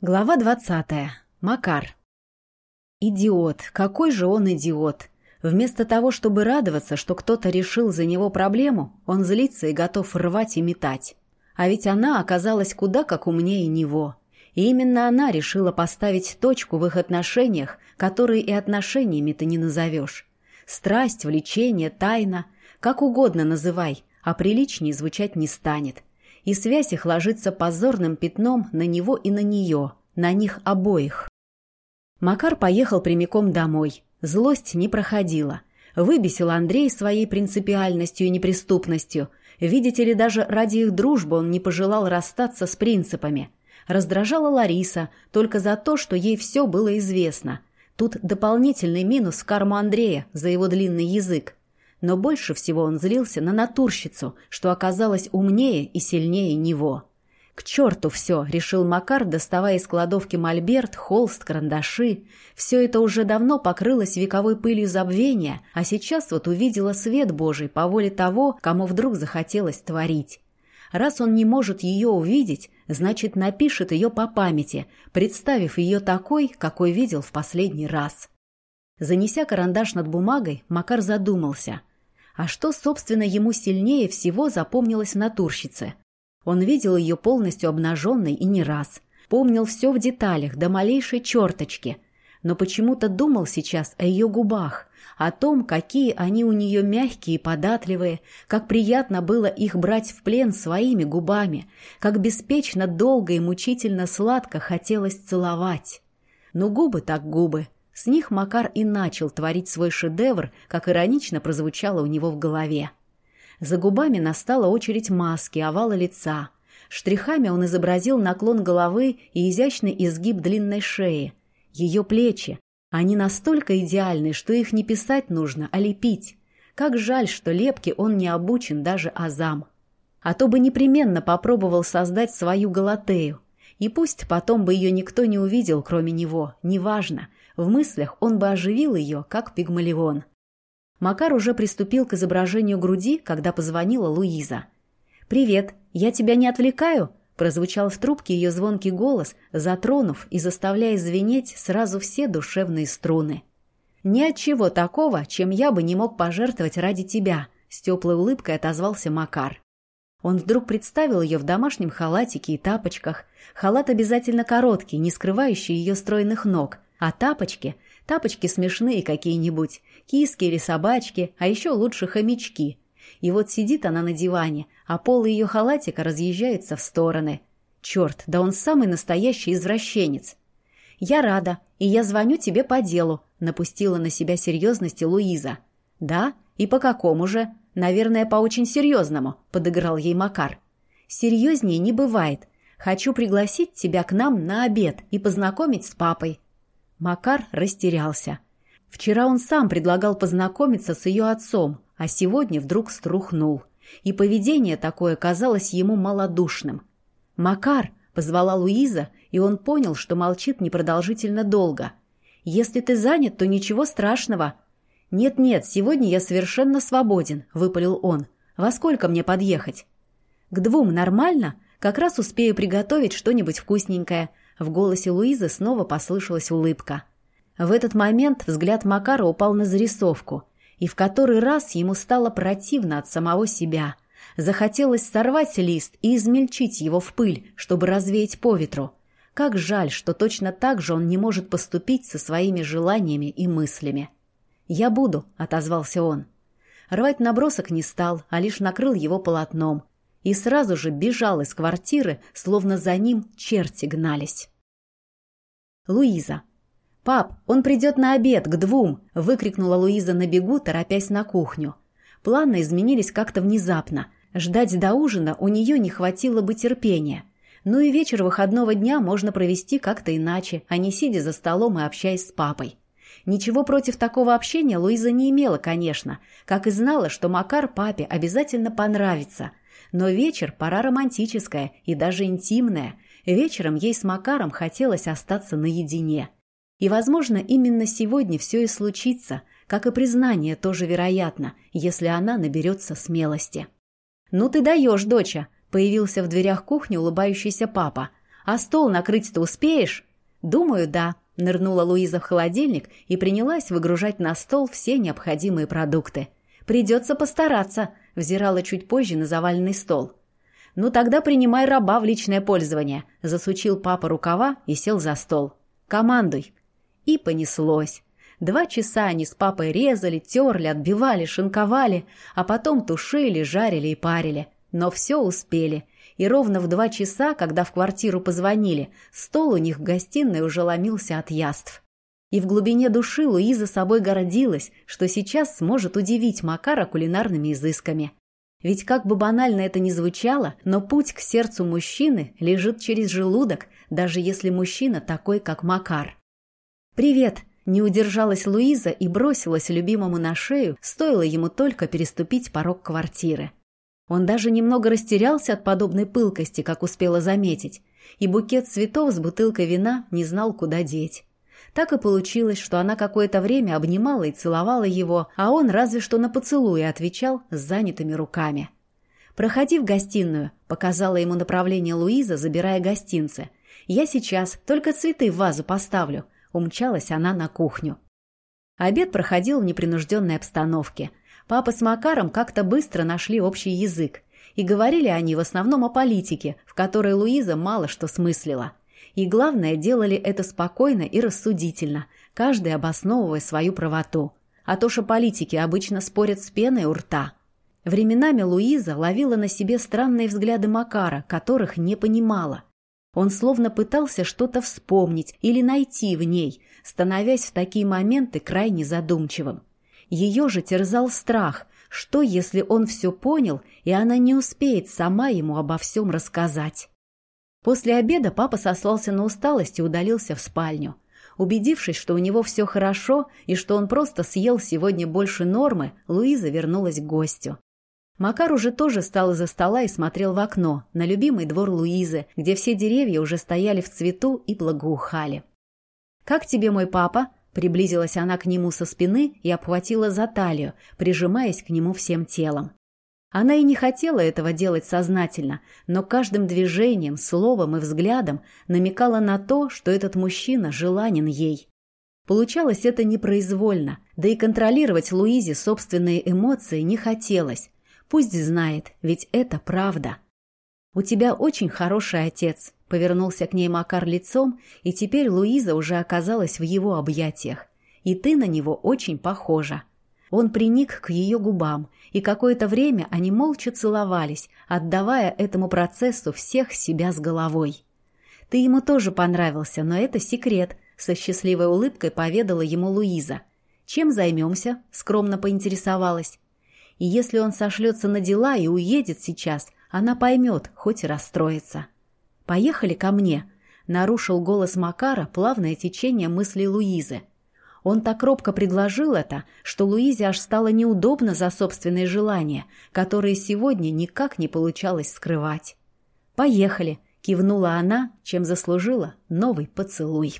Глава двадцатая. Макар. Идиот. Какой же он идиот. Вместо того, чтобы радоваться, что кто-то решил за него проблему, он злится и готов рвать и метать. А ведь она оказалась куда как умнее него. И именно она решила поставить точку в их отношениях, которые и отношениями ты не назовешь. Страсть, влечение, тайна, как угодно называй, а приличнее звучать не станет и связь их ложится позорным пятном на него и на нее, на них обоих. Макар поехал прямиком домой. Злость не проходила. Выбесил Андрей своей принципиальностью и неприступностью. Видите ли, даже ради их дружбы он не пожелал расстаться с принципами. Раздражала Лариса только за то, что ей все было известно. Тут дополнительный минус в карму Андрея за его длинный язык. Но больше всего он злился на натурщицу, что оказалась умнее и сильнее него. «К черту все!» — решил Макар, доставая из кладовки мольберт, холст, карандаши. Все это уже давно покрылось вековой пылью забвения, а сейчас вот увидела свет Божий по воле того, кому вдруг захотелось творить. Раз он не может ее увидеть, значит, напишет ее по памяти, представив ее такой, какой видел в последний раз. Занеся карандаш над бумагой, Макар задумался. А что, собственно, ему сильнее всего запомнилось в натурщице? Он видел ее полностью обнаженной и не раз. Помнил все в деталях, до малейшей черточки. Но почему-то думал сейчас о ее губах, о том, какие они у нее мягкие и податливые, как приятно было их брать в плен своими губами, как беспечно долго и мучительно сладко хотелось целовать. Но губы так губы, с них Макар и начал творить свой шедевр, как иронично прозвучало у него в голове. За губами настала очередь маски, овала лица. Штрихами он изобразил наклон головы и изящный изгиб длинной шеи. Ее плечи. Они настолько идеальны, что их не писать нужно, а лепить. Как жаль, что лепки он не обучен даже азам. А то бы непременно попробовал создать свою Галатею. И пусть потом бы ее никто не увидел, кроме него, неважно. В мыслях он бы оживил ее, как пигмалион. Макар уже приступил к изображению груди, когда позвонила Луиза. «Привет, я тебя не отвлекаю?» Прозвучал в трубке ее звонкий голос, затронув и заставляя звенеть сразу все душевные струны. «Ни от чего такого, чем я бы не мог пожертвовать ради тебя», с теплой улыбкой отозвался Макар. Он вдруг представил ее в домашнем халатике и тапочках. Халат обязательно короткий, не скрывающий ее стройных ног, а тапочки? Тапочки смешные какие-нибудь. Киски или собачки, а еще лучше хомячки. И вот сидит она на диване, а полы ее халатика разъезжаются в стороны. Черт, да он самый настоящий извращенец. «Я рада, и я звоню тебе по делу», — напустила на себя серьезности Луиза. «Да? И по какому же? Наверное, по очень серьезному», — подыграл ей Макар. «Серьезнее не бывает. Хочу пригласить тебя к нам на обед и познакомить с папой. Макар растерялся. Вчера он сам предлагал познакомиться с ее отцом, а сегодня вдруг струхнул. И поведение такое казалось ему малодушным. «Макар!» — позвала Луиза, и он понял, что молчит непродолжительно долго. «Если ты занят, то ничего страшного». «Нет-нет, сегодня я совершенно свободен», — выпалил он. «Во сколько мне подъехать?» «К двум нормально? Как раз успею приготовить что-нибудь вкусненькое. В голосе Луизы снова послышалась улыбка. В этот момент взгляд Макара упал на зарисовку, и в который раз ему стало противно от самого себя. Захотелось сорвать лист и измельчить его в пыль, чтобы развеять по ветру. Как жаль, что точно так же он не может поступить со своими желаниями и мыслями. «Я буду», — отозвался он. Рвать набросок не стал, а лишь накрыл его полотном, и сразу же бежал из квартиры, словно за ним черти гнались. Луиза. «Пап, он придет на обед, к двум!» – выкрикнула Луиза на бегу, торопясь на кухню. Планы изменились как-то внезапно. Ждать до ужина у нее не хватило бы терпения. Ну и вечер выходного дня можно провести как-то иначе, а не сидя за столом и общаясь с папой. Ничего против такого общения Луиза не имела, конечно, как и знала, что Макар папе обязательно понравится – но вечер – пора романтическая и даже интимная. Вечером ей с Макаром хотелось остаться наедине. И, возможно, именно сегодня все и случится, как и признание тоже вероятно, если она наберется смелости. «Ну ты даешь, доча!» – появился в дверях кухни улыбающийся папа. «А стол накрыть-то успеешь?» «Думаю, да», — нырнула Луиза в холодильник и принялась выгружать на стол все необходимые продукты. «Придется постараться», — взирала чуть позже на заваленный стол. «Ну тогда принимай раба в личное пользование», — засучил папа рукава и сел за стол. «Командуй». И понеслось. Два часа они с папой резали, терли, отбивали, шинковали, а потом тушили, жарили и парили. Но все успели. И ровно в два часа, когда в квартиру позвонили, стол у них в гостиной уже ломился от яств. И в глубине души Луиза собой гордилась, что сейчас сможет удивить Макара кулинарными изысками. Ведь как бы банально это ни звучало, но путь к сердцу мужчины лежит через желудок, даже если мужчина такой, как Макар. «Привет!» – не удержалась Луиза и бросилась любимому на шею, стоило ему только переступить порог квартиры. Он даже немного растерялся от подобной пылкости, как успела заметить, и букет цветов с бутылкой вина не знал, куда деть. Так и получилось, что она какое-то время обнимала и целовала его, а он разве что на поцелуи отвечал с занятыми руками. «Проходи в гостиную», — показала ему направление Луиза, забирая гостинцы. «Я сейчас только цветы в вазу поставлю», — умчалась она на кухню. Обед проходил в непринужденной обстановке. Папа с Макаром как-то быстро нашли общий язык. И говорили они в основном о политике, в которой Луиза мало что смыслила. И главное, делали это спокойно и рассудительно, каждый обосновывая свою правоту. А то, что политики обычно спорят с пеной у рта. Временами Луиза ловила на себе странные взгляды Макара, которых не понимала. Он словно пытался что-то вспомнить или найти в ней, становясь в такие моменты крайне задумчивым. Ее же терзал страх, что если он все понял, и она не успеет сама ему обо всем рассказать. После обеда папа сослался на усталость и удалился в спальню. Убедившись, что у него все хорошо и что он просто съел сегодня больше нормы, Луиза вернулась к гостю. Макар уже тоже встал из-за стола и смотрел в окно, на любимый двор Луизы, где все деревья уже стояли в цвету и благоухали. «Как тебе мой папа?» Приблизилась она к нему со спины и обхватила за талию, прижимаясь к нему всем телом. Она и не хотела этого делать сознательно, но каждым движением, словом и взглядом намекала на то, что этот мужчина желанен ей. Получалось это непроизвольно, да и контролировать Луизе собственные эмоции не хотелось. Пусть знает, ведь это правда. «У тебя очень хороший отец», — повернулся к ней Макар лицом, и теперь Луиза уже оказалась в его объятиях. «И ты на него очень похожа». Он приник к ее губам, и какое-то время они молча целовались, отдавая этому процессу всех себя с головой. «Ты ему тоже понравился, но это секрет», — со счастливой улыбкой поведала ему Луиза. «Чем займемся?» — скромно поинтересовалась. «И если он сошлется на дела и уедет сейчас, она поймет, хоть и расстроится». «Поехали ко мне», — нарушил голос Макара плавное течение мыслей Луизы. Он так робко предложил это, что Луизе аж стало неудобно за собственные желания, которые сегодня никак не получалось скрывать. «Поехали!» — кивнула она, чем заслужила новый поцелуй.